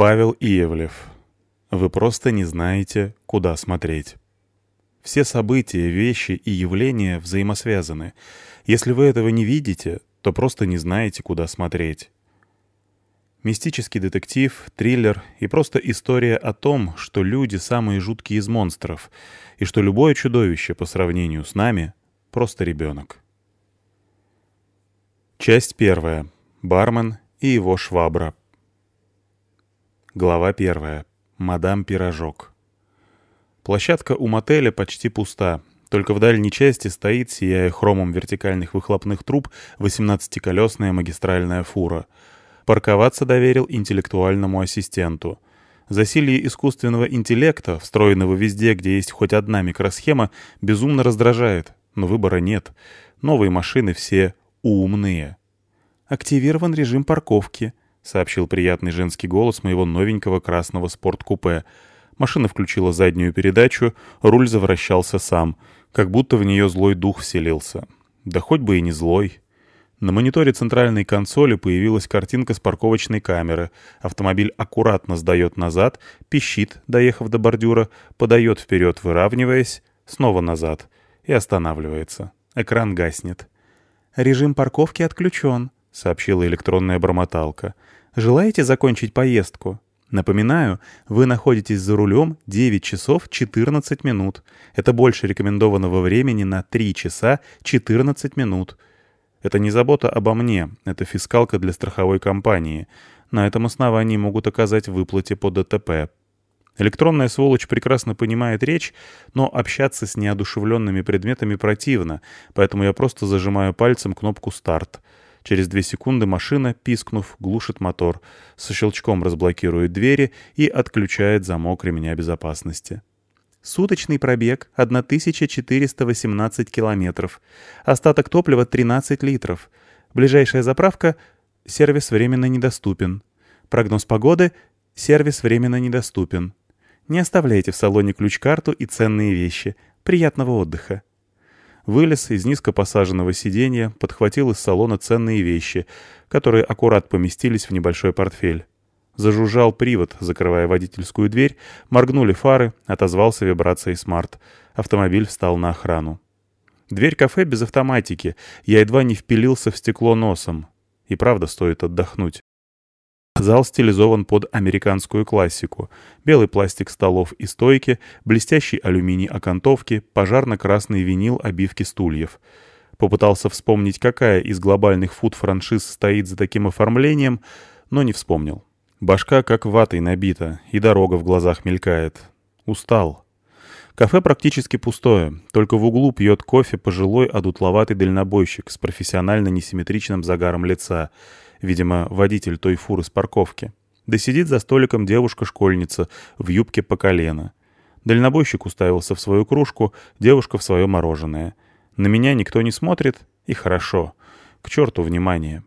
Павел Иевлев. Вы просто не знаете, куда смотреть. Все события, вещи и явления взаимосвязаны. Если вы этого не видите, то просто не знаете, куда смотреть. Мистический детектив, триллер и просто история о том, что люди самые жуткие из монстров, и что любое чудовище по сравнению с нами — просто ребенок. Часть первая. Бармен и его швабра. Глава первая. Мадам Пирожок. Площадка у мотеля почти пуста. Только в дальней части стоит, сияя хромом вертикальных выхлопных труб, 18-колесная магистральная фура. Парковаться доверил интеллектуальному ассистенту. Засилье искусственного интеллекта, встроенного везде, где есть хоть одна микросхема, безумно раздражает, но выбора нет. Новые машины все умные. «Активирован режим парковки», — сообщил приятный женский голос моего новенького красного спорткупе. Машина включила заднюю передачу, руль завращался сам, как будто в нее злой дух вселился. Да хоть бы и не злой. На мониторе центральной консоли появилась картинка с парковочной камеры. Автомобиль аккуратно сдает назад, пищит, доехав до бордюра, подает вперед, выравниваясь, снова назад и останавливается. Экран гаснет. «Режим парковки отключен», — сообщила электронная бормоталка. Желаете закончить поездку? Напоминаю, вы находитесь за рулем 9 часов 14 минут. Это больше рекомендованного времени на 3 часа 14 минут. Это не забота обо мне, это фискалка для страховой компании. На этом основании могут оказать выплате по ДТП. Электронная сволочь прекрасно понимает речь, но общаться с неодушевленными предметами противно, поэтому я просто зажимаю пальцем кнопку «Старт». Через две секунды машина, пискнув, глушит мотор, со щелчком разблокирует двери и отключает замок ремня безопасности. Суточный пробег — 1418 километров. Остаток топлива — 13 литров. Ближайшая заправка — сервис временно недоступен. Прогноз погоды — сервис временно недоступен. Не оставляйте в салоне ключ-карту и ценные вещи. Приятного отдыха. Вылез из низко посаженного сиденья, подхватил из салона ценные вещи, которые аккурат поместились в небольшой портфель. Зажужжал привод, закрывая водительскую дверь, моргнули фары, отозвался вибрацией смарт. Автомобиль встал на охрану. Дверь кафе без автоматики, я едва не впилился в стекло носом. И правда стоит отдохнуть. Зал стилизован под американскую классику. Белый пластик столов и стойки, блестящий алюминий окантовки, пожарно-красный винил обивки стульев. Попытался вспомнить, какая из глобальных фуд-франшиз стоит за таким оформлением, но не вспомнил. Башка как ватой набита, и дорога в глазах мелькает. Устал. Кафе практически пустое, только в углу пьет кофе пожилой одутловатый дальнобойщик с профессионально несимметричным загаром лица — видимо, водитель той фуры с парковки. Да сидит за столиком девушка-школьница в юбке по колено. Дальнобойщик уставился в свою кружку, девушка в свое мороженое. На меня никто не смотрит, и хорошо. К черту внимание.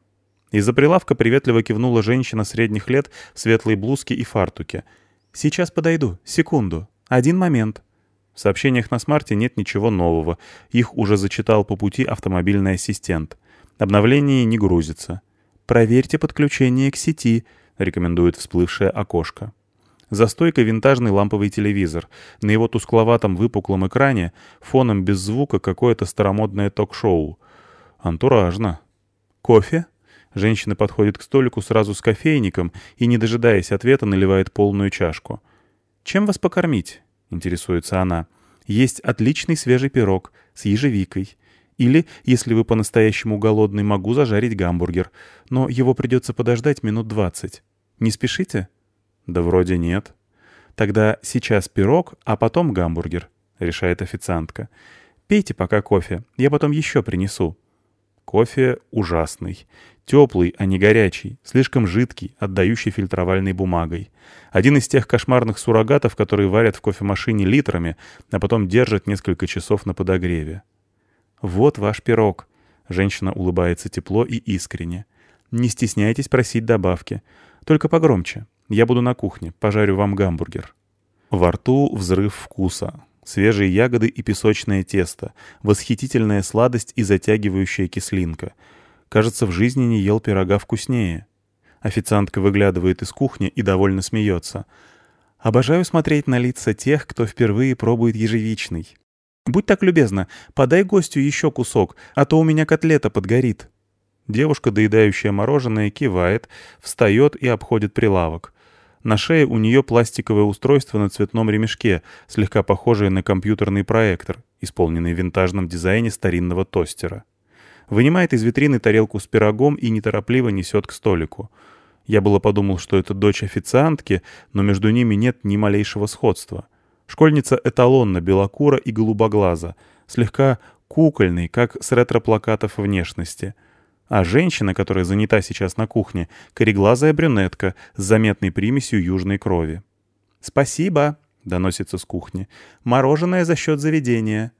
Из-за прилавка приветливо кивнула женщина средних лет в светлой блузке и фартуке. «Сейчас подойду. Секунду. Один момент». В сообщениях на смарте нет ничего нового. Их уже зачитал по пути автомобильный ассистент. Обновление не грузится. «Проверьте подключение к сети», — рекомендует всплывшее окошко. За стойкой винтажный ламповый телевизор. На его тускловатом выпуклом экране фоном без звука какое-то старомодное ток-шоу. Антуражно. «Кофе?» Женщина подходит к столику сразу с кофейником и, не дожидаясь ответа, наливает полную чашку. «Чем вас покормить?» — интересуется она. «Есть отличный свежий пирог с ежевикой. Или, если вы по-настоящему голодный, могу зажарить гамбургер. Но его придется подождать минут двадцать. Не спешите? Да вроде нет. Тогда сейчас пирог, а потом гамбургер, решает официантка. Пейте пока кофе, я потом еще принесу. Кофе ужасный. Теплый, а не горячий, слишком жидкий, отдающий фильтровальной бумагой. Один из тех кошмарных суррогатов, которые варят в кофемашине литрами, а потом держат несколько часов на подогреве. «Вот ваш пирог». Женщина улыбается тепло и искренне. «Не стесняйтесь просить добавки. Только погромче. Я буду на кухне, пожарю вам гамбургер». Во рту взрыв вкуса. Свежие ягоды и песочное тесто. Восхитительная сладость и затягивающая кислинка. Кажется, в жизни не ел пирога вкуснее. Официантка выглядывает из кухни и довольно смеется. Обожаю смотреть на лица тех, кто впервые пробует ежевичный. Будь так любезна, подай гостю еще кусок, а то у меня котлета подгорит. Девушка, доедающая мороженое, кивает, встает и обходит прилавок. На шее у нее пластиковое устройство на цветном ремешке, слегка похожее на компьютерный проектор, исполненный в винтажном дизайне старинного тостера. Вынимает из витрины тарелку с пирогом и неторопливо несет к столику. Я было подумал, что это дочь официантки, но между ними нет ни малейшего сходства. Школьница эталонно белокура и голубоглаза, слегка кукольный, как с ретро-плакатов внешности — а женщина, которая занята сейчас на кухне, кореглазая брюнетка с заметной примесью южной крови. «Спасибо», — доносится с кухни. «Мороженое за счет заведения».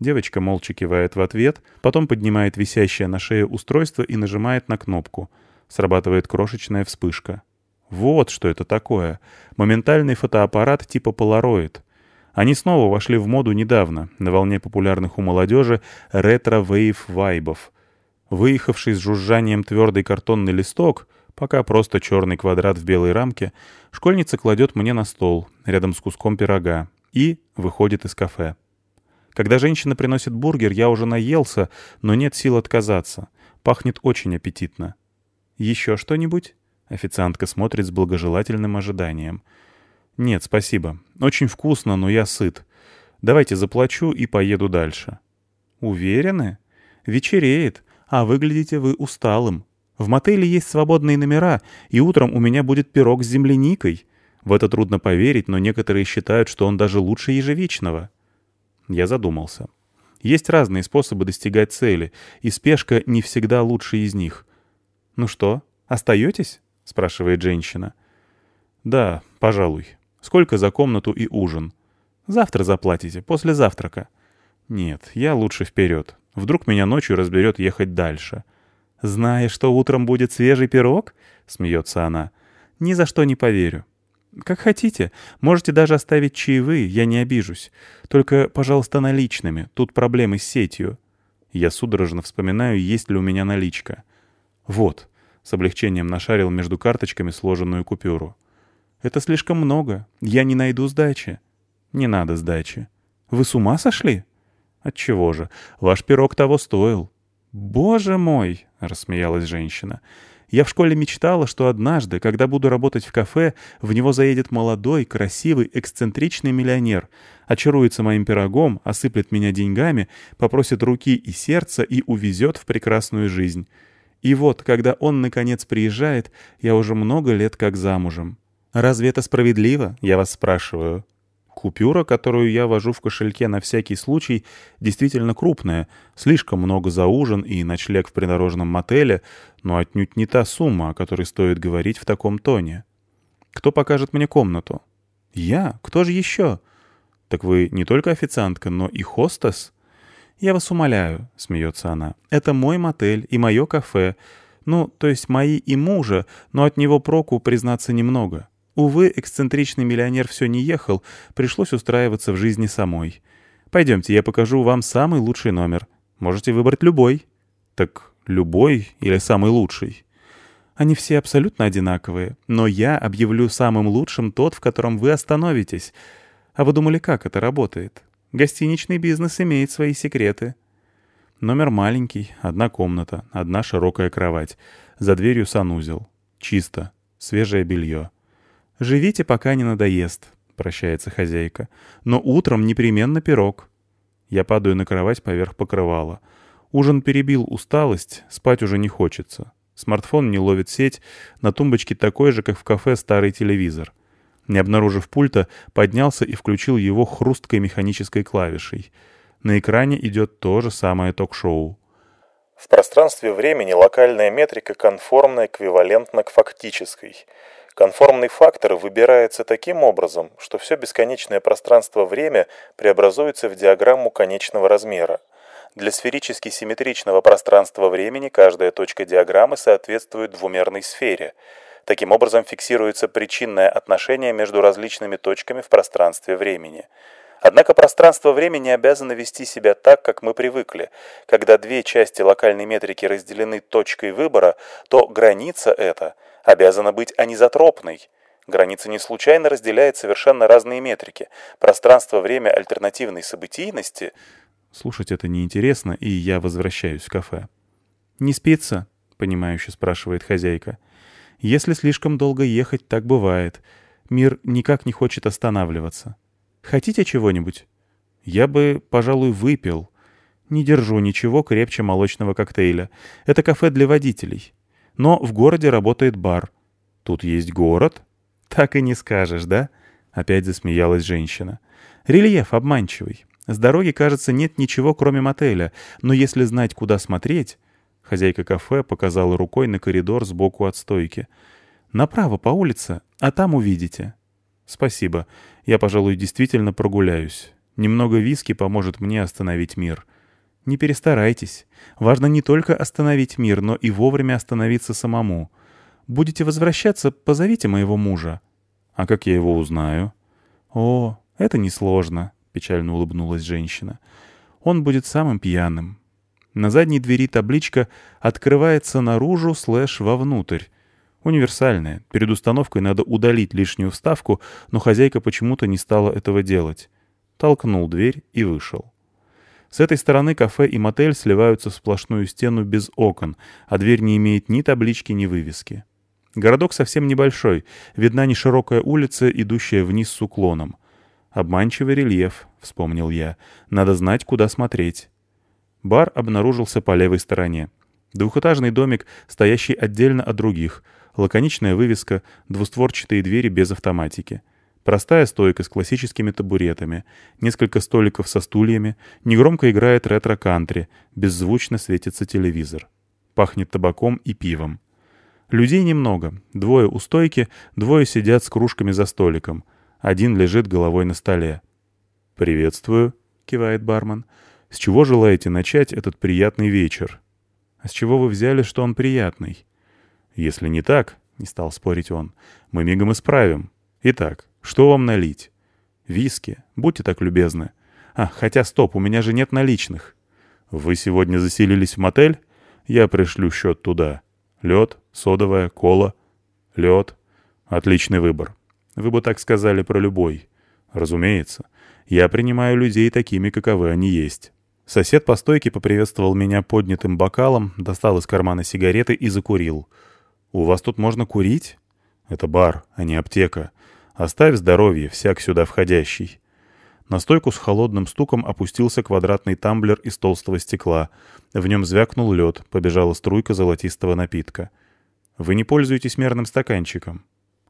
Девочка молча кивает в ответ, потом поднимает висящее на шее устройство и нажимает на кнопку. Срабатывает крошечная вспышка. Вот что это такое. Моментальный фотоаппарат типа Polaroid. Они снова вошли в моду недавно, на волне популярных у молодежи retrowave-vibe ов. Выехавший с жужжанием твердый картонный листок, пока просто черный квадрат в белой рамке, школьница кладет мне на стол, рядом с куском пирога, и выходит из кафе. Когда женщина приносит бургер, я уже наелся, но нет сил отказаться. Пахнет очень аппетитно. «Еще что-нибудь?» Официантка смотрит с благожелательным ожиданием. «Нет, спасибо. Очень вкусно, но я сыт. Давайте заплачу и поеду дальше». «Уверены? Вечереет а выглядите вы усталым. В мотеле есть свободные номера, и утром у меня будет пирог с земляникой. В это трудно поверить, но некоторые считают, что он даже лучше ежевичного. Я задумался. Есть разные способы достигать цели, и спешка не всегда лучший из них. «Ну что, остаетесь?» — спрашивает женщина. «Да, пожалуй. Сколько за комнату и ужин?» «Завтра заплатите, после завтрака». «Нет, я лучше вперед. Вдруг меня ночью разберет ехать дальше. «Зная, что утром будет свежий пирог?» — смеется она. «Ни за что не поверю». «Как хотите. Можете даже оставить чаевые, я не обижусь. Только, пожалуйста, наличными. Тут проблемы с сетью». Я судорожно вспоминаю, есть ли у меня наличка. «Вот», — с облегчением нашарил между карточками сложенную купюру. «Это слишком много. Я не найду сдачи». «Не надо сдачи». «Вы с ума сошли?» «Отчего же? Ваш пирог того стоил». «Боже мой!» — рассмеялась женщина. «Я в школе мечтала, что однажды, когда буду работать в кафе, в него заедет молодой, красивый, эксцентричный миллионер, очаруется моим пирогом, осыплет меня деньгами, попросит руки и сердца и увезет в прекрасную жизнь. И вот, когда он, наконец, приезжает, я уже много лет как замужем. Разве это справедливо, я вас спрашиваю?» Купюра, которую я вожу в кошельке на всякий случай, действительно крупная, слишком много за ужин и ночлег в придорожном мотеле, но отнюдь не та сумма, о которой стоит говорить в таком тоне. Кто покажет мне комнату? Я? Кто же еще? Так вы не только официантка, но и хостес? Я вас умоляю, смеется она. Это мой мотель и мое кафе. Ну, то есть мои и мужа, но от него проку, признаться, немного. Увы, эксцентричный миллионер все не ехал, пришлось устраиваться в жизни самой. Пойдемте, я покажу вам самый лучший номер. Можете выбрать любой. Так любой или самый лучший? Они все абсолютно одинаковые, но я объявлю самым лучшим тот, в котором вы остановитесь. А вы думали, как это работает? Гостиничный бизнес имеет свои секреты. Номер маленький, одна комната, одна широкая кровать. За дверью санузел. Чисто. Свежее белье. «Живите, пока не надоест», — прощается хозяйка. «Но утром непременно пирог». Я падаю на кровать поверх покрывала. Ужин перебил усталость, спать уже не хочется. Смартфон не ловит сеть, на тумбочке такой же, как в кафе, старый телевизор. Не обнаружив пульта, поднялся и включил его хрусткой механической клавишей. На экране идет то же самое ток-шоу. В пространстве времени локальная метрика конформна эквивалентна к фактической — Конформный фактор выбирается таким образом, что все бесконечное пространство-время преобразуется в диаграмму конечного размера. Для сферически симметричного пространства-времени каждая точка диаграммы соответствует двумерной сфере. Таким образом фиксируется причинное отношение между различными точками в пространстве-времени. Однако пространство-время обязано вести себя так, как мы привыкли. Когда две части локальной метрики разделены точкой выбора, то граница эта – обязана быть анизотропной. Граница не случайно разделяет совершенно разные метрики. Пространство-время альтернативной событийности... Слушать это неинтересно, и я возвращаюсь в кафе. «Не спится?» — понимающе спрашивает хозяйка. «Если слишком долго ехать, так бывает. Мир никак не хочет останавливаться. Хотите чего-нибудь?» «Я бы, пожалуй, выпил». «Не держу ничего крепче молочного коктейля. Это кафе для водителей. Но в городе работает бар. Тут есть город?» «Так и не скажешь, да?» — опять засмеялась женщина. «Рельеф обманчивый. С дороги, кажется, нет ничего, кроме мотеля, но если знать, куда смотреть...» Хозяйка кафе показала рукой на коридор сбоку от стойки. «Направо по улице, а там увидите». «Спасибо. Я, пожалуй, действительно прогуляюсь. Немного виски поможет мне остановить мир». «Не перестарайтесь. Важно не только остановить мир, но и вовремя остановиться самому. Будете возвращаться, позовите моего мужа». «А как я его узнаю?» «О, это несложно», — печально улыбнулась женщина. «Он будет самым пьяным. На задней двери табличка «Открывается наружу слэш вовнутрь». Универсальная. Перед установкой надо удалить лишнюю вставку, но хозяйка почему-то не стала этого делать. Толкнул дверь и вышел. С этой стороны кафе и мотель сливаются в сплошную стену без окон, а дверь не имеет ни таблички, ни вывески. Городок совсем небольшой, видна неширокая улица, идущая вниз с уклоном. «Обманчивый рельеф», — вспомнил я. «Надо знать, куда смотреть». Бар обнаружился по левой стороне. Двухэтажный домик, стоящий отдельно от других. Лаконичная вывеска, двустворчатые двери без автоматики. Простая стойка с классическими табуретами, несколько столиков со стульями, негромко играет ретро-кантри, беззвучно светится телевизор. Пахнет табаком и пивом. Людей немного. Двое у стойки, двое сидят с кружками за столиком. Один лежит головой на столе. «Приветствую», — кивает бармен. С чего желаете начать этот приятный вечер? А с чего вы взяли, что он приятный? Если не так, — не стал спорить он, — мы мигом исправим. Итак, что вам налить? Виски, будьте так любезны. А, хотя стоп, у меня же нет наличных. Вы сегодня заселились в мотель? Я пришлю счет туда. Лед, содовая, кола. Лед. Отличный выбор. Вы бы так сказали про любой. Разумеется. Я принимаю людей такими, каковы они есть. Сосед по стойке поприветствовал меня поднятым бокалом, достал из кармана сигареты и закурил. «У вас тут можно курить?» «Это бар, а не аптека. Оставь здоровье, всяк сюда входящий». На стойку с холодным стуком опустился квадратный тамблер из толстого стекла. В нем звякнул лед, побежала струйка золотистого напитка. «Вы не пользуетесь мерным стаканчиком?»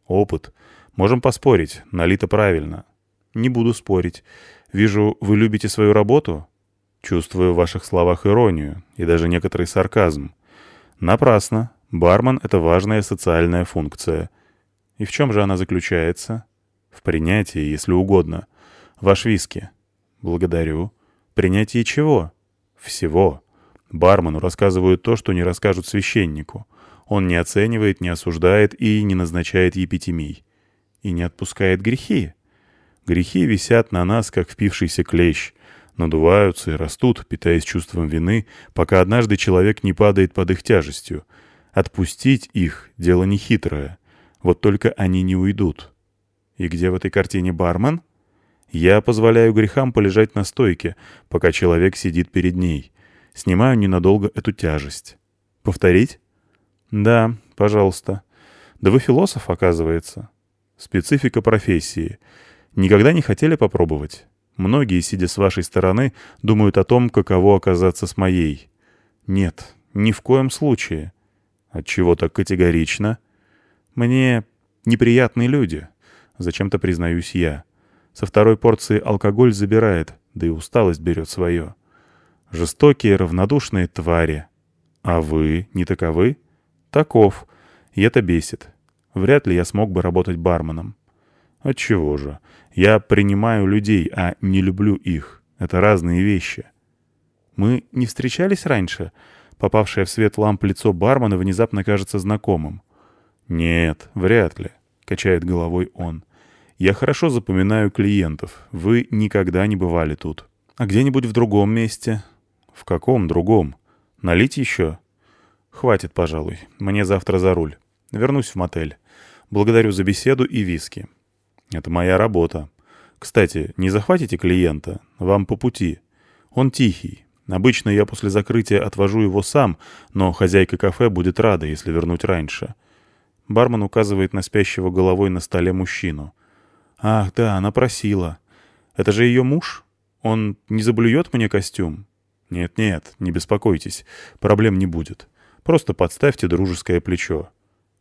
«Опыт. Можем поспорить, налито правильно». «Не буду спорить. Вижу, вы любите свою работу?» Чувствую в ваших словах иронию и даже некоторый сарказм. Напрасно. Бармен — это важная социальная функция. И в чем же она заключается? В принятии, если угодно. Ваш виски. Благодарю. Принятие чего? Всего. Бармену рассказывают то, что не расскажут священнику. Он не оценивает, не осуждает и не назначает епитемий. И не отпускает грехи. Грехи висят на нас, как впившийся клещ — надуваются и растут, питаясь чувством вины, пока однажды человек не падает под их тяжестью. Отпустить их — дело нехитрое. Вот только они не уйдут. И где в этой картине бармен? Я позволяю грехам полежать на стойке, пока человек сидит перед ней. Снимаю ненадолго эту тяжесть. Повторить? Да, пожалуйста. Да вы философ, оказывается. Специфика профессии. Никогда не хотели попробовать? Многие, сидя с вашей стороны, думают о том, каково оказаться с моей. Нет, ни в коем случае. Отчего так категорично? Мне неприятные люди. Зачем-то признаюсь я. Со второй порции алкоголь забирает, да и усталость берет свое. Жестокие, равнодушные твари. А вы не таковы? Таков. И это бесит. Вряд ли я смог бы работать барменом. Отчего же? Я принимаю людей, а не люблю их. Это разные вещи. Мы не встречались раньше? Попавшее в свет ламп лицо бармена внезапно кажется знакомым. «Нет, вряд ли», — качает головой он. «Я хорошо запоминаю клиентов. Вы никогда не бывали тут. А где-нибудь в другом месте?» «В каком другом? Налить еще?» «Хватит, пожалуй. Мне завтра за руль. Вернусь в мотель. Благодарю за беседу и виски. Это моя работа. Кстати, не захватите клиента? Вам по пути. Он тихий. Обычно я после закрытия отвожу его сам, но хозяйка кафе будет рада, если вернуть раньше. Бармен указывает на спящего головой на столе мужчину. «Ах, да, она просила. Это же ее муж? Он не заблюет мне костюм?» «Нет-нет, не беспокойтесь, проблем не будет. Просто подставьте дружеское плечо».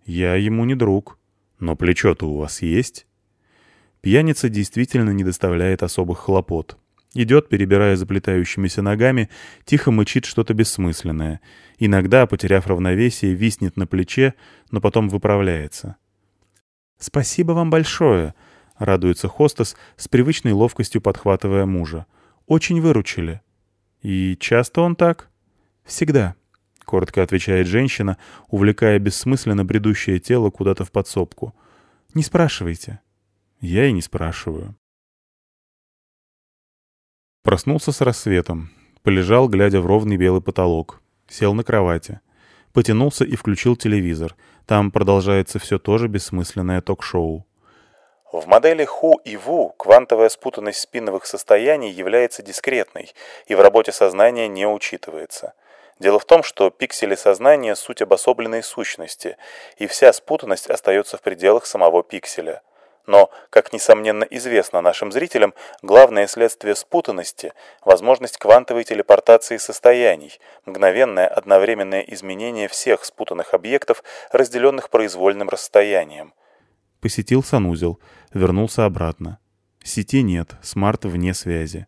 «Я ему не друг. Но плечо-то у вас есть?» Пьяница действительно не доставляет особых хлопот. Идет, перебирая заплетающимися ногами, тихо мычит что-то бессмысленное. Иногда, потеряв равновесие, виснет на плече, но потом выправляется. «Спасибо вам большое», — радуется хостес, с привычной ловкостью подхватывая мужа. «Очень выручили». «И часто он так?» «Всегда», — коротко отвечает женщина, увлекая бессмысленно бредущее тело куда-то в подсобку. «Не спрашивайте». «Я и не спрашиваю». Проснулся с рассветом. Полежал, глядя в ровный белый потолок. Сел на кровати. Потянулся и включил телевизор. Там продолжается все то же бессмысленное ток-шоу. В модели Ху и Ву квантовая спутанность спиновых состояний является дискретной и в работе сознания не учитывается. Дело в том, что пиксели сознания – суть обособленной сущности, и вся спутанность остается в пределах самого пикселя – но, как несомненно известно нашим зрителям, главное следствие спутанности – возможность квантовой телепортации состояний, мгновенное одновременное изменение всех спутанных объектов, разделенных произвольным расстоянием. Посетил санузел, вернулся обратно. Сети нет, смарт вне связи.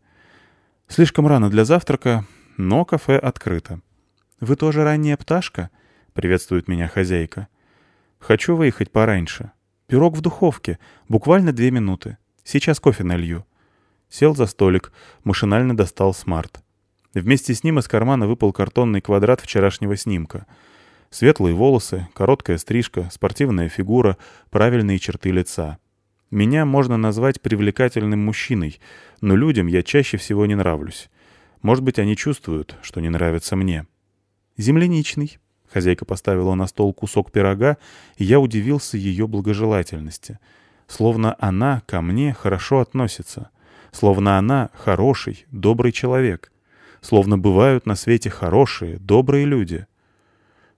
Слишком рано для завтрака, но кафе открыто. «Вы тоже ранняя пташка?» — приветствует меня хозяйка. «Хочу выехать пораньше». Пирог в духовке. Буквально две минуты. Сейчас кофе налью». Сел за столик, машинально достал смарт. Вместе с ним из кармана выпал картонный квадрат вчерашнего снимка. Светлые волосы, короткая стрижка, спортивная фигура, правильные черты лица. Меня можно назвать привлекательным мужчиной, но людям я чаще всего не нравлюсь. Может быть, они чувствуют, что не нравится мне. Земляничный. Хозяйка поставила на стол кусок пирога, и я удивился ее благожелательности. Словно она ко мне хорошо относится. Словно она хороший, добрый человек. Словно бывают на свете хорошие, добрые люди.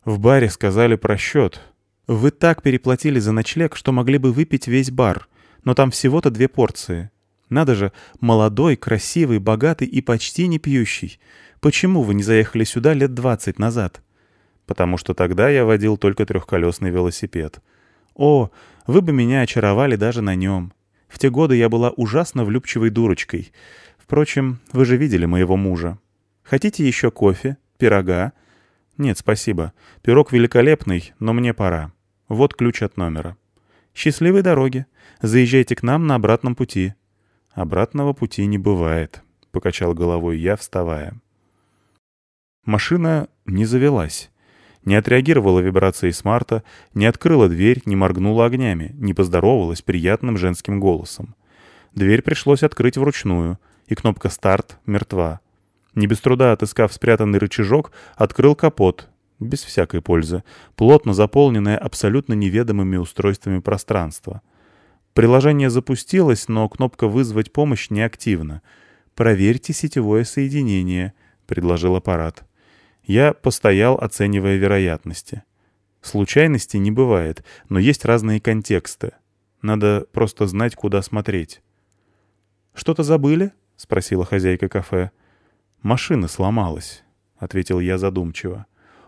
В баре сказали про счет. Вы так переплатили за ночлег, что могли бы выпить весь бар, но там всего-то две порции. Надо же, молодой, красивый, богатый и почти не пьющий. Почему вы не заехали сюда лет двадцать назад?» Потому что тогда я водил только трехколесный велосипед. О, вы бы меня очаровали даже на нем. В те годы я была ужасно влюбчивой дурочкой. Впрочем, вы же видели моего мужа. Хотите еще кофе? Пирога? Нет, спасибо. Пирог великолепный, но мне пора. Вот ключ от номера. Счастливой дороги. Заезжайте к нам на обратном пути. Обратного пути не бывает, — покачал головой я, вставая. Машина не завелась. Не отреагировала вибрацией смарта, не открыла дверь, не моргнула огнями, не поздоровалась приятным женским голосом. Дверь пришлось открыть вручную, и кнопка «Старт» мертва. Не без труда отыскав спрятанный рычажок, открыл капот, без всякой пользы, плотно заполненное абсолютно неведомыми устройствами пространства. Приложение запустилось, но кнопка «Вызвать помощь» неактивна. «Проверьте сетевое соединение», — предложил аппарат. Я постоял, оценивая вероятности. Случайности не бывает, но есть разные контексты. Надо просто знать, куда смотреть. «Что-то забыли?» — спросила хозяйка кафе. «Машина сломалась», — ответил я задумчиво.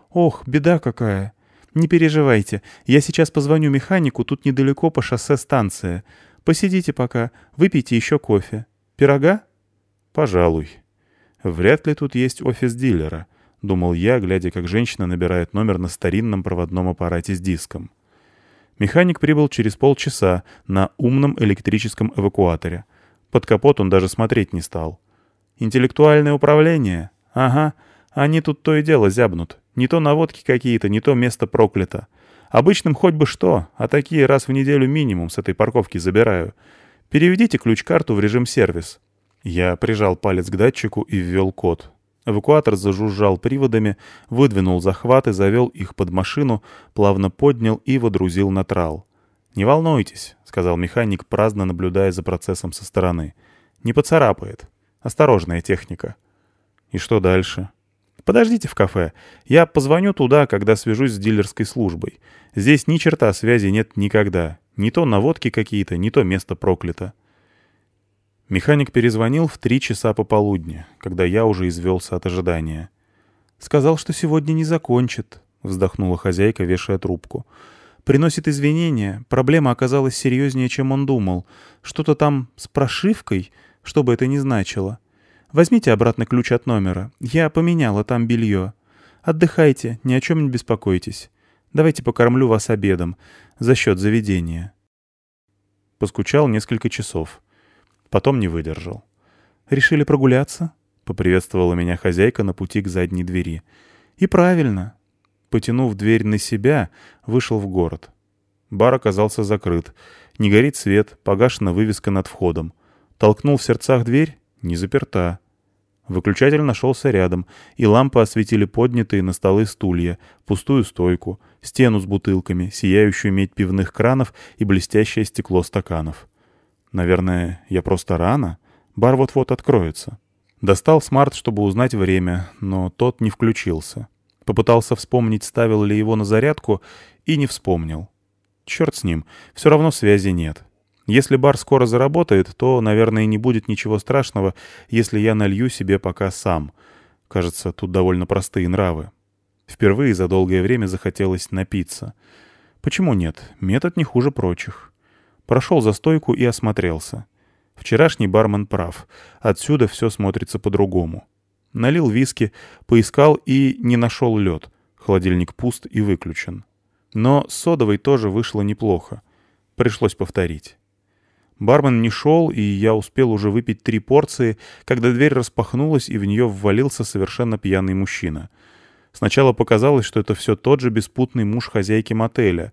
«Ох, беда какая! Не переживайте, я сейчас позвоню механику, тут недалеко по шоссе станция. Посидите пока, выпейте еще кофе. Пирога?» «Пожалуй. Вряд ли тут есть офис дилера. — думал я, глядя, как женщина набирает номер на старинном проводном аппарате с диском. Механик прибыл через полчаса на умном электрическом эвакуаторе. Под капот он даже смотреть не стал. «Интеллектуальное управление? Ага, они тут то и дело зябнут. Не то наводки какие-то, не то место проклято. Обычным хоть бы что, а такие раз в неделю минимум с этой парковки забираю. Переведите ключ-карту в режим сервис». Я прижал палец к датчику и ввел код. Эвакуатор зажужжал приводами, выдвинул захват и завел их под машину, плавно поднял и водрузил на трал. «Не волнуйтесь», — сказал механик, праздно наблюдая за процессом со стороны. «Не поцарапает. Осторожная техника». «И что дальше?» «Подождите в кафе. Я позвоню туда, когда свяжусь с дилерской службой. Здесь ни черта связи нет никогда. Не то наводки какие-то, не то место проклято». Механик перезвонил в три часа пополудни, когда я уже извелся от ожидания. «Сказал, что сегодня не закончит», — вздохнула хозяйка, вешая трубку. «Приносит извинения. Проблема оказалась серьезнее, чем он думал. Что-то там с прошивкой, что бы это ни значило. Возьмите обратно ключ от номера. Я поменяла там белье. Отдыхайте, ни о чем не беспокойтесь. Давайте покормлю вас обедом за счет заведения». Поскучал несколько часов. Потом не выдержал. «Решили прогуляться?» — поприветствовала меня хозяйка на пути к задней двери. «И правильно». Потянув дверь на себя, вышел в город. Бар оказался закрыт. Не горит свет, погашена вывеска над входом. Толкнул в сердцах дверь — не заперта. Выключатель нашелся рядом, и лампы осветили поднятые на столы стулья, пустую стойку, стену с бутылками, сияющую медь пивных кранов и блестящее стекло стаканов. Наверное, я просто рано. Бар вот-вот откроется. Достал смарт, чтобы узнать время, но тот не включился. Попытался вспомнить, ставил ли его на зарядку, и не вспомнил. Черт с ним, все равно связи нет. Если бар скоро заработает, то, наверное, не будет ничего страшного, если я налью себе пока сам. Кажется, тут довольно простые нравы. Впервые за долгое время захотелось напиться. Почему нет? Метод не хуже прочих. Прошел за стойку и осмотрелся. Вчерашний бармен прав. Отсюда все смотрится по-другому. Налил виски, поискал и не нашел лед. Холодильник пуст и выключен. Но с содовой тоже вышло неплохо. Пришлось повторить. Бармен не шел, и я успел уже выпить три порции, когда дверь распахнулась, и в нее ввалился совершенно пьяный мужчина. Сначала показалось, что это все тот же беспутный муж хозяйки мотеля.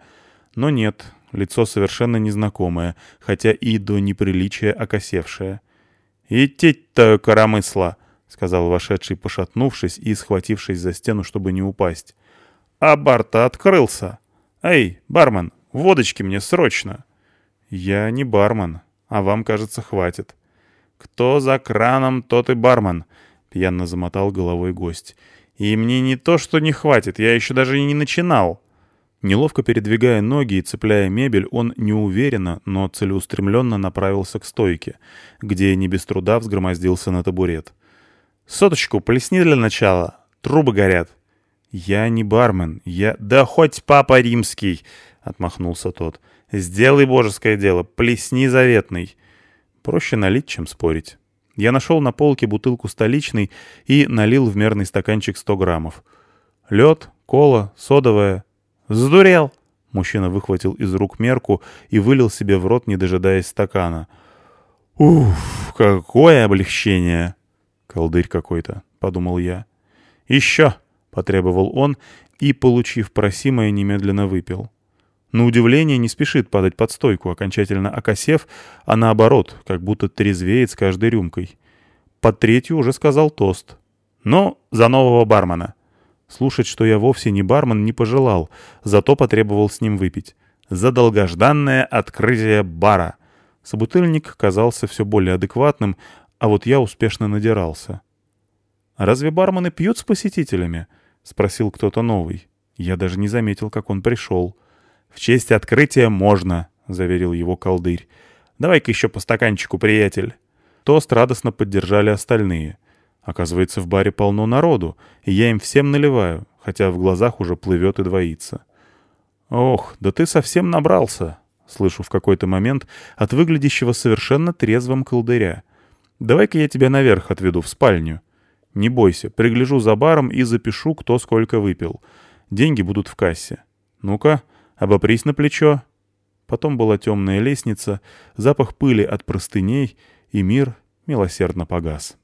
Но нет, лицо совершенно незнакомое, хотя и до неприличия окосевшее. «Идти-то, коромысла!» — сказал вошедший, пошатнувшись и схватившись за стену, чтобы не упасть. «А бар-то открылся! Эй, бармен, водочки мне срочно!» «Я не бармен, а вам, кажется, хватит». «Кто за краном, тот и бармен», — пьяно замотал головой гость. «И мне не то, что не хватит, я еще даже и не начинал». Неловко передвигая ноги и цепляя мебель, он неуверенно, но целеустремленно направился к стойке, где не без труда взгромоздился на табурет. «Соточку плесни для начала. Трубы горят». «Я не бармен. Я...» «Да хоть папа римский!» — отмахнулся тот. «Сделай божеское дело. Плесни заветный». Проще налить, чем спорить. Я нашел на полке бутылку столичной и налил в мерный стаканчик 100 граммов. Лед, кола, содовая, «Сдурел!» Мужчина выхватил из рук мерку и вылил себе в рот, не дожидаясь стакана. «Уф, какое облегчение!» «Колдырь какой-то», — подумал я. «Еще!» — потребовал он и, получив просимое, немедленно выпил. На удивление не спешит падать под стойку, окончательно окосев, а наоборот, как будто трезвеет с каждой рюмкой. Под третью уже сказал тост. «Ну, за нового бармена!» Слушать, что я вовсе не бармен, не пожелал, зато потребовал с ним выпить. За долгожданное открытие бара. Собутыльник казался все более адекватным, а вот я успешно надирался. «Разве бармены пьют с посетителями?» — спросил кто-то новый. Я даже не заметил, как он пришел. «В честь открытия можно», — заверил его колдырь. «Давай-ка еще по стаканчику, приятель». Тост радостно поддержали остальные — Оказывается, в баре полно народу, и я им всем наливаю, хотя в глазах уже плывет и двоится. «Ох, да ты совсем набрался!» — слышу в какой-то момент от выглядящего совершенно трезвым колдыря. «Давай-ка я тебя наверх отведу, в спальню. Не бойся, пригляжу за баром и запишу, кто сколько выпил. Деньги будут в кассе. Ну-ка, обопрись на плечо». Потом была темная лестница, запах пыли от простыней, и мир милосердно погас.